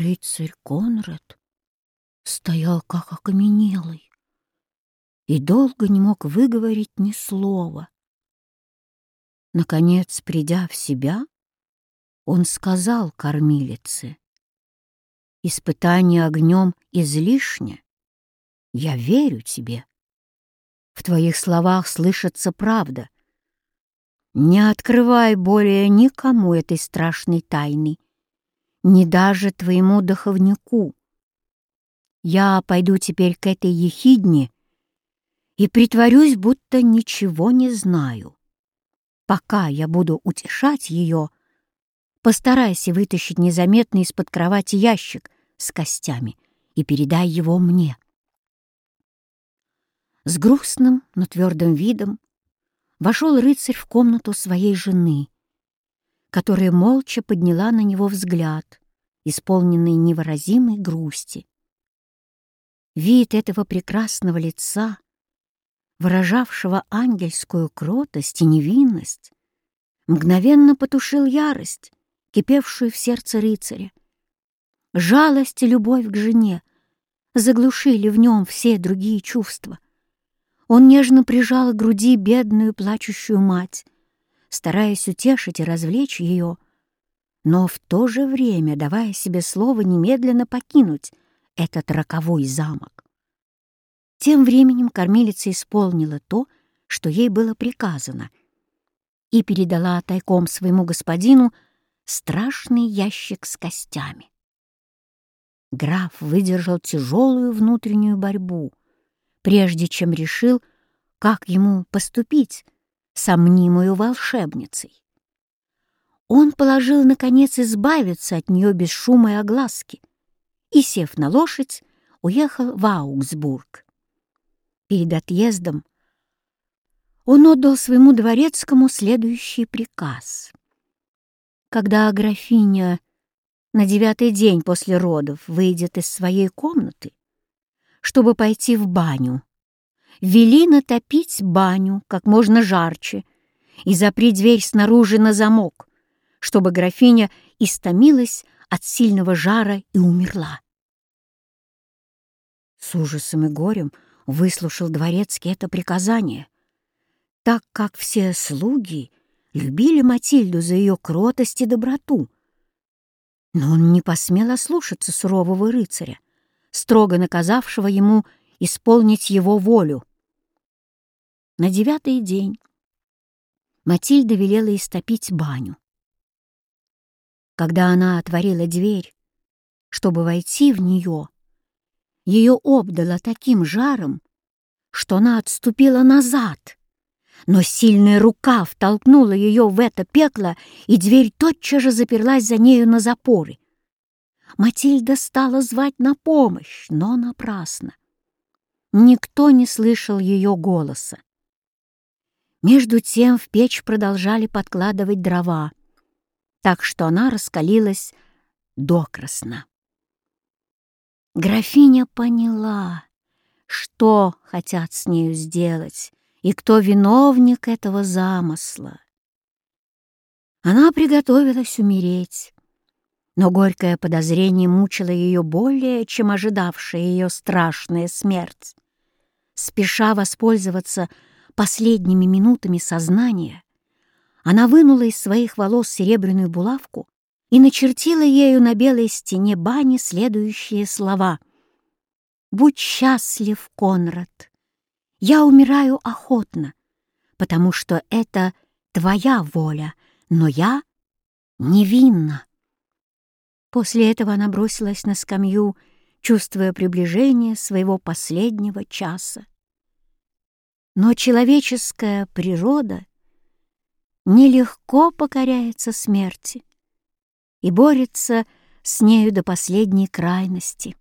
Рыцарь Конрад стоял как окаменелый и долго не мог выговорить ни слова. Наконец, придя в себя, он сказал кормилице, «Испытание огнем излишне. Я верю тебе. В твоих словах слышится правда. Не открывай более никому этой страшной тайны, ни даже твоему духовнику. Я пойду теперь к этой ехидне и притворюсь, будто ничего не знаю. Пока я буду утешать ее, постарайся вытащить незаметно из-под кровати ящик с костями и передай его мне. С грустным, но твердым видом вошел рыцарь в комнату своей жены, которая молча подняла на него взгляд, исполненный невыразимой грусти. Вид этого прекрасного лица, выражавшего ангельскую кротость и невинность, мгновенно потушил ярость, кипевшую в сердце рыцаря. Жалость и любовь к жене заглушили в нем все другие чувства — он нежно прижал к груди бедную плачущую мать, стараясь утешить и развлечь ее, но в то же время давая себе слово немедленно покинуть этот роковой замок. Тем временем кормилица исполнила то, что ей было приказано, и передала тайком своему господину страшный ящик с костями. Граф выдержал тяжелую внутреннюю борьбу, прежде чем решил, как ему поступить с мнимою волшебницей. Он положил, наконец, избавиться от нее без шума и огласки и, сев на лошадь, уехал в Аугсбург. Перед отъездом он отдал своему дворецкому следующий приказ. Когда графиня на девятый день после родов выйдет из своей комнаты, чтобы пойти в баню. Вели натопить баню как можно жарче и запри дверь снаружи на замок, чтобы графиня истомилась от сильного жара и умерла. С ужасом и горем выслушал дворецкий это приказание, так как все слуги любили Матильду за ее кротость и доброту. Но он не посмел ослушаться сурового рыцаря, строго наказавшего ему исполнить его волю. На девятый день Матильда велела истопить баню. Когда она отворила дверь, чтобы войти в нее, ее обдало таким жаром, что она отступила назад, но сильная рука втолкнула ее в это пекло, и дверь тотчас же заперлась за нею на запоры. Матильда стала звать на помощь, но напрасно. Никто не слышал ее голоса. Между тем в печь продолжали подкладывать дрова, так что она раскалилась докрасно. Графиня поняла, что хотят с нею сделать и кто виновник этого замысла. Она приготовилась умереть, но горькое подозрение мучило ее более, чем ожидавшая ее страшная смерть. Спеша воспользоваться последними минутами сознания, она вынула из своих волос серебряную булавку и начертила ею на белой стене бани следующие слова. «Будь счастлив, Конрад! Я умираю охотно, потому что это твоя воля, но я невинна». После этого она бросилась на скамью, чувствуя приближение своего последнего часа. Но человеческая природа нелегко покоряется смерти и борется с нею до последней крайности.